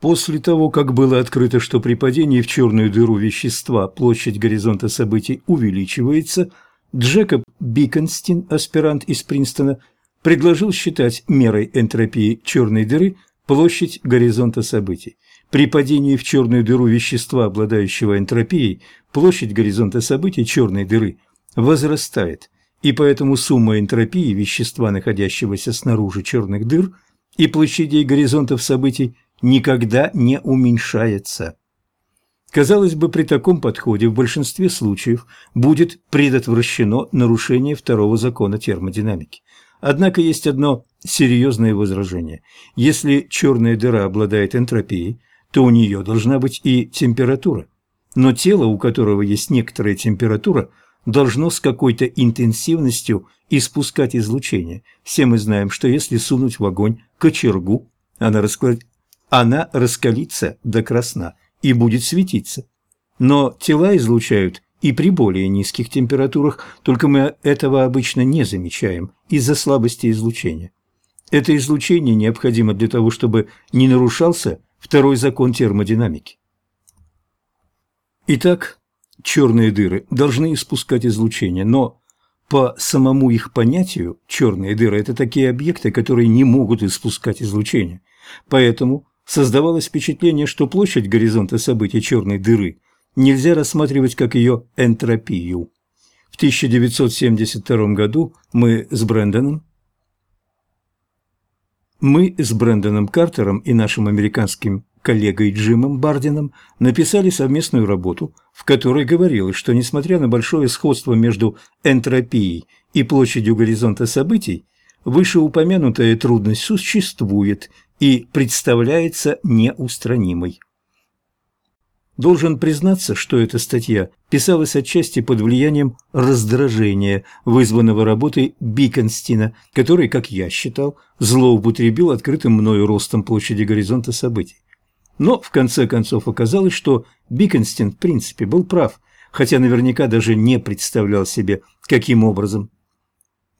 После того, как было открыто, что при падении в черную дыру вещества площадь горизонта событий увеличивается, Джекоб Биконстин, аспирант из Принстона, предложил считать мерой энтропии черной дыры площадь горизонта событий. При падении в черную дыру вещества, обладающего энтропией, площадь горизонта событий черной дыры возрастает, и поэтому сумма энтропии вещества, находящегося снаружи черных дыр, и площадей горизонтов событий никогда не уменьшается. Казалось бы, при таком подходе в большинстве случаев будет предотвращено нарушение второго закона термодинамики. Однако есть одно серьезное возражение. Если черная дыра обладает энтропией, то у нее должна быть и температура. Но тело, у которого есть некоторая температура, должно с какой-то интенсивностью испускать излучение. Все мы знаем, что если сунуть в огонь кочергу, она расклад она раскалится до красна и будет светиться. Но тела излучают и при более низких температурах, только мы этого обычно не замечаем из-за слабости излучения. Это излучение необходимо для того, чтобы не нарушался второй закон термодинамики. Итак, черные дыры должны испускать излучение, но по самому их понятию черные дыры – это такие объекты, которые не могут испускать излучение. Поэтому Создавалось впечатление, что площадь горизонта событий черной дыры нельзя рассматривать как ее энтропию. В 1972 году мы с Брэндоном мы с Брэндоном Картером и нашим американским коллегой Джимом Бардином написали совместную работу, в которой говорилось, что несмотря на большое сходство между энтропией и площадью горизонта событий, вышеупомянутая трудность существует и представляется неустранимой. Должен признаться, что эта статья писалась отчасти под влиянием раздражения, вызванного работой Биконстина, который, как я считал, злоупотребил открытым мною ростом площади горизонта событий. Но в конце концов оказалось, что Биконстин в принципе был прав, хотя наверняка даже не представлял себе, каким образом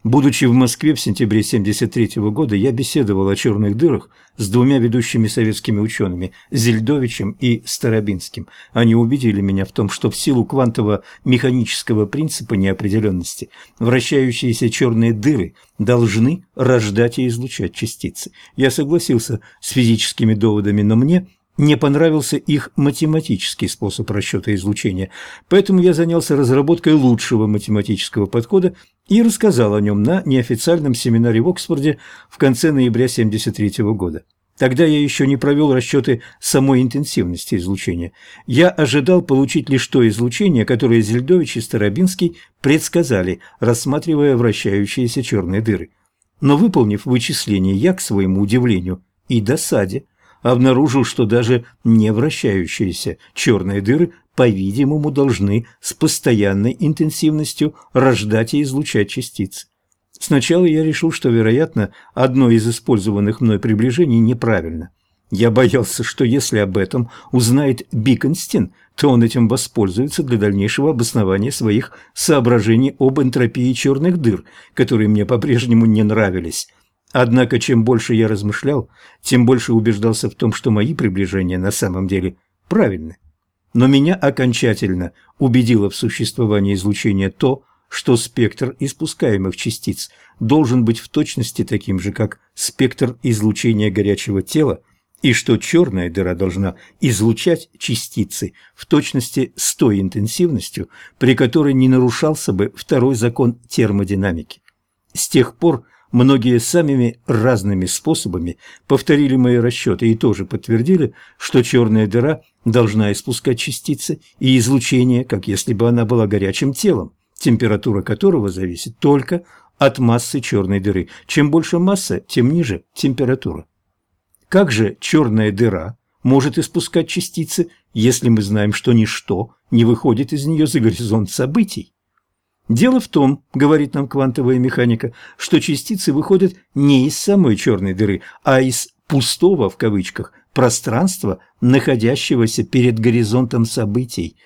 Будучи в Москве в сентябре 1973 года, я беседовал о черных дырах с двумя ведущими советскими учеными – Зельдовичем и Старобинским. Они убедили меня в том, что в силу квантово-механического принципа неопределенности вращающиеся черные дыры должны рождать и излучать частицы. Я согласился с физическими доводами, но мне не понравился их математический способ расчета излучения, поэтому я занялся разработкой лучшего математического подхода и рассказал о нем на неофициальном семинаре в Оксфорде в конце ноября 1973 года. Тогда я еще не провел расчеты самой интенсивности излучения. Я ожидал получить лишь то излучение, которое Зельдович и Старобинский предсказали, рассматривая вращающиеся черные дыры. Но выполнив вычисление, я, к своему удивлению и досаде, обнаружил, что даже не вращающиеся черные дыры, по-видимому, должны с постоянной интенсивностью рождать и излучать частицы. Сначала я решил, что, вероятно, одно из использованных мной приближений неправильно. Я боялся, что если об этом узнает Биконстин, то он этим воспользуется для дальнейшего обоснования своих соображений об энтропии черных дыр, которые мне по-прежнему не нравились. Однако, чем больше я размышлял, тем больше убеждался в том, что мои приближения на самом деле правильны. Но меня окончательно убедило в существовании излучения то, что спектр испускаемых частиц должен быть в точности таким же, как спектр излучения горячего тела, и что черная дыра должна излучать частицы в точности с той интенсивностью, при которой не нарушался бы второй закон термодинамики. С тех пор Многие самыми разными способами повторили мои расчеты и тоже подтвердили, что черная дыра должна испускать частицы и излучение, как если бы она была горячим телом, температура которого зависит только от массы черной дыры. Чем больше масса, тем ниже температура. Как же черная дыра может испускать частицы, если мы знаем, что ничто не выходит из нее за горизонт событий? Дело в том, говорит нам квантовая механика, что частицы выходят не из самой черной дыры, а из «пустого» в кавычках пространства, находящегося перед горизонтом событий.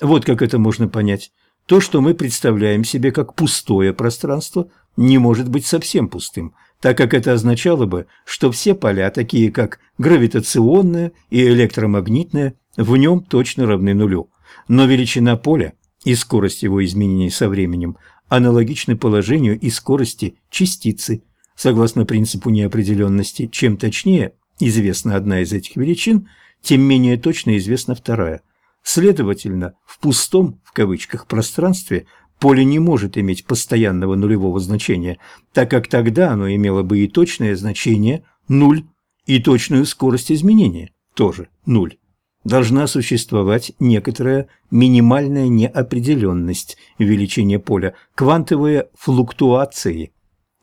Вот как это можно понять. То, что мы представляем себе как пустое пространство, не может быть совсем пустым. так как это означало бы, что все поля, такие как гравитационное и электромагнитное, в нем точно равны нулю. Но величина поля и скорость его изменений со временем аналогичны положению и скорости частицы. Согласно принципу неопределенности, чем точнее известна одна из этих величин, тем менее точно известна вторая. Следовательно, в «пустом» в кавычках пространстве поле не может иметь постоянного нулевого значения, так как тогда оно имело бы и точное значение – нуль, и точную скорость изменения – тоже нуль. Должна существовать некоторая минимальная неопределенность в величине поля, квантовые флуктуации.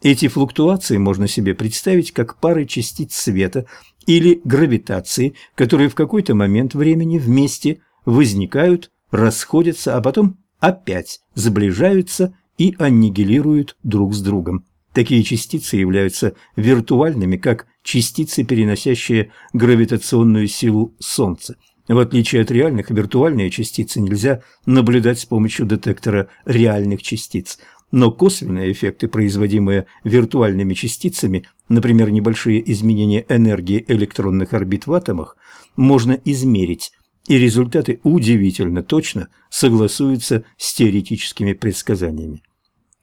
Эти флуктуации можно себе представить как пары частиц света или гравитации, которые в какой-то момент времени вместе возникают, расходятся, а потом опять сближаются и аннигилируют друг с другом. Такие частицы являются виртуальными, как частицы, переносящие гравитационную силу Солнца. В отличие от реальных, виртуальные частицы нельзя наблюдать с помощью детектора реальных частиц. Но косвенные эффекты, производимые виртуальными частицами, например, небольшие изменения энергии электронных орбит в атомах, можно измерить и результаты удивительно точно согласуются с теоретическими предсказаниями.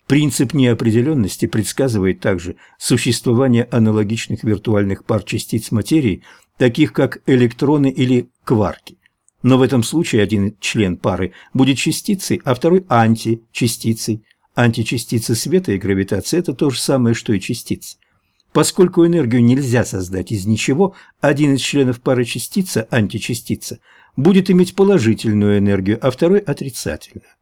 Принцип неопределенности предсказывает также существование аналогичных виртуальных пар частиц материи, таких как электроны или кварки. Но в этом случае один член пары будет частицей, а второй – античастицей. Античастицы света и гравитации – это то же самое, что и частицы. Поскольку энергию нельзя создать из ничего, один из членов пары частица, античастица, будет иметь положительную энергию, а второй – отрицательную.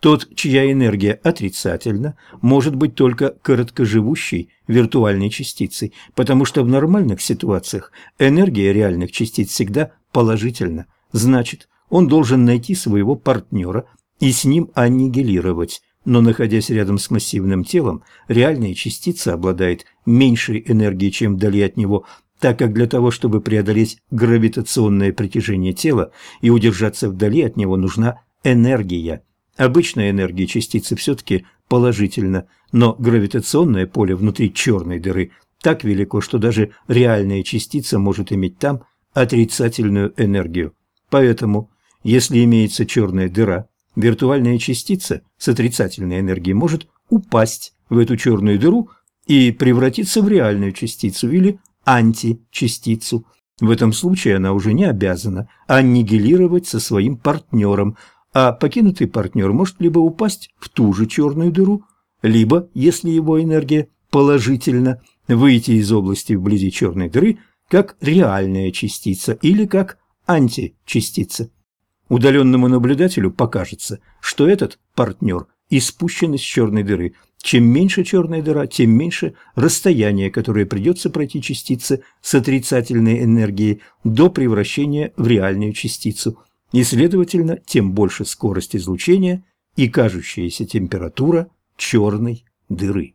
Тот, чья энергия отрицательна, может быть только короткоживущей виртуальной частицей, потому что в нормальных ситуациях энергия реальных частиц всегда положительна. Значит, он должен найти своего партнера и с ним аннигилировать. Но находясь рядом с массивным телом, реальная частица обладает меньшей энергией, чем вдали от него, так как для того, чтобы преодолеть гравитационное притяжение тела и удержаться вдали от него, нужна энергия. Обычная энергия частицы все-таки положительна, но гравитационное поле внутри черной дыры так велико, что даже реальная частица может иметь там отрицательную энергию. Поэтому, если имеется черная дыра, виртуальная частица с отрицательной энергией может упасть в эту черную дыру и превратиться в реальную частицу или античастицу. В этом случае она уже не обязана аннигилировать со своим партнером, а покинутый партнер может либо упасть в ту же черную дыру, либо, если его энергия положительна, выйти из области вблизи черной дыры как реальная частица или как античастица. Удаленному наблюдателю покажется, что этот партнер испущен из черной дыры – чем меньше черная дыра, тем меньше расстояние, которое придется пройти частице с отрицательной энергией до превращения в реальную частицу, и, следовательно, тем больше скорость излучения и кажущаяся температура черной дыры.